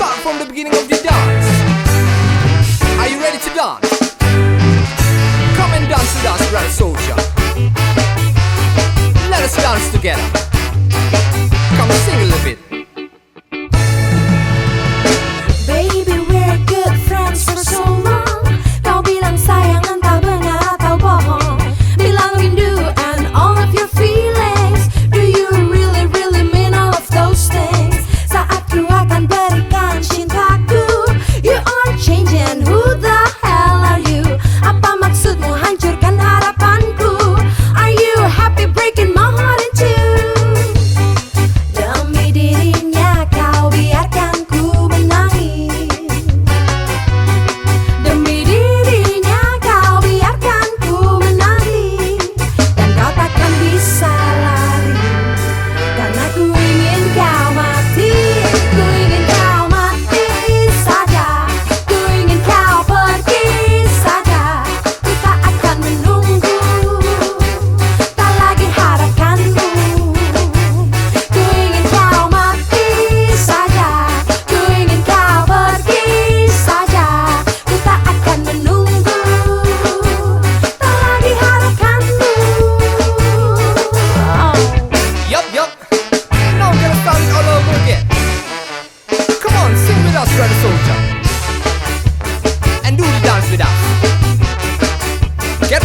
start from the beginning of the dance. Are you ready to dance? Come and dance with us, brother soldier. Let us dance together.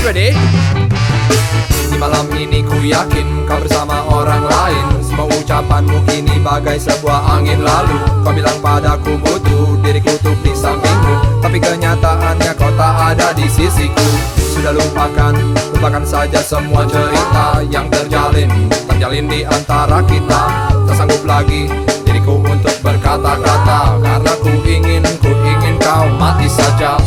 Ready. Di malam ini ku yakin kau bersama orang lain. Semua ucapanmu kini bagai sebuah angin lalu. Kau bilang padaku butuh diriku tuh di sampingmu. Tapi kenyataannya kau tak ada di sisiku. Sudah lupakan, lupakan saja semua cerita yang terjalin. Terjalin di antara kita. Tak sanggup lagi diriku untuk berkata-kata. Karena ku ingin, ku ingin kau mati saja